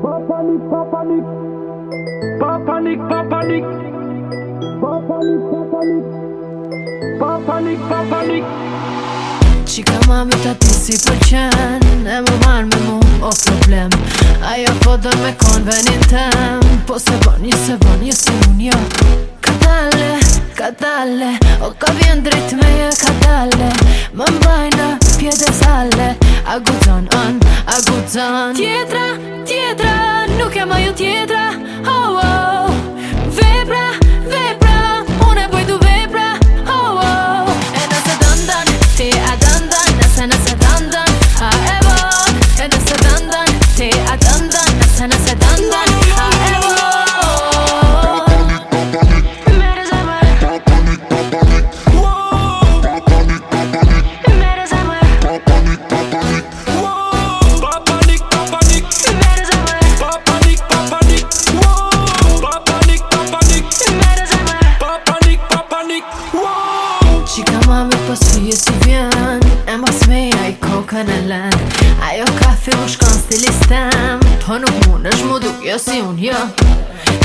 Papalik, papalik Papalik, papalik Papalik, papalik Papalik, papalik Papalik Qika mame tati si për qenë E më marrë me mu o problem Ajo po podër me konë venin tem Po se bënë, jo se bënë, jo se unë, jo Ka talle, ka talle O ka vjen drejt me e ka talle Më mbajna pjede sale A guzon on, a guzon Tjetra, tjetra, nuk e majo tjetra Shika ma me pasu e si vjen E mas meja i koka në len Ajo ka fi u shkan stilistem Po nuk mund është shmu duke o jo si unë jo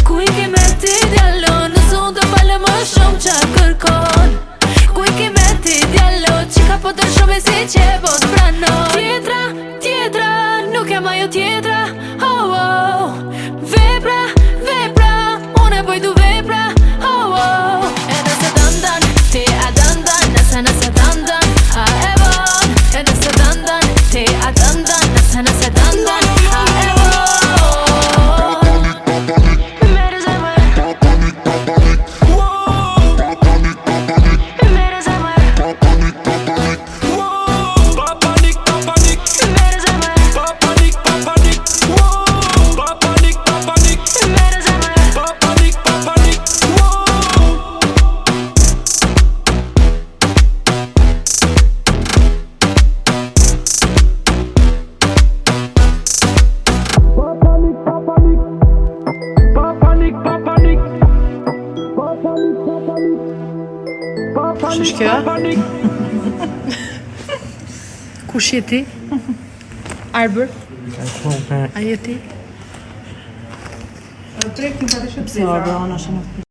Ku i ke me ti djallo Nësë unë do falë më shumë qa kërkon Ku i ke me ti djallo Që po të shumë e si që po të pranon Tjetra, tjetra Nuk jam ajo tjetra Oh, oh Shishkja? Kush jeti? Arbër? Ajeti? Arbër? Arbër? Arbër? Arbër? Arbër? Arbër? Arbër? Arbër? Arbër? Arbër? Arbër?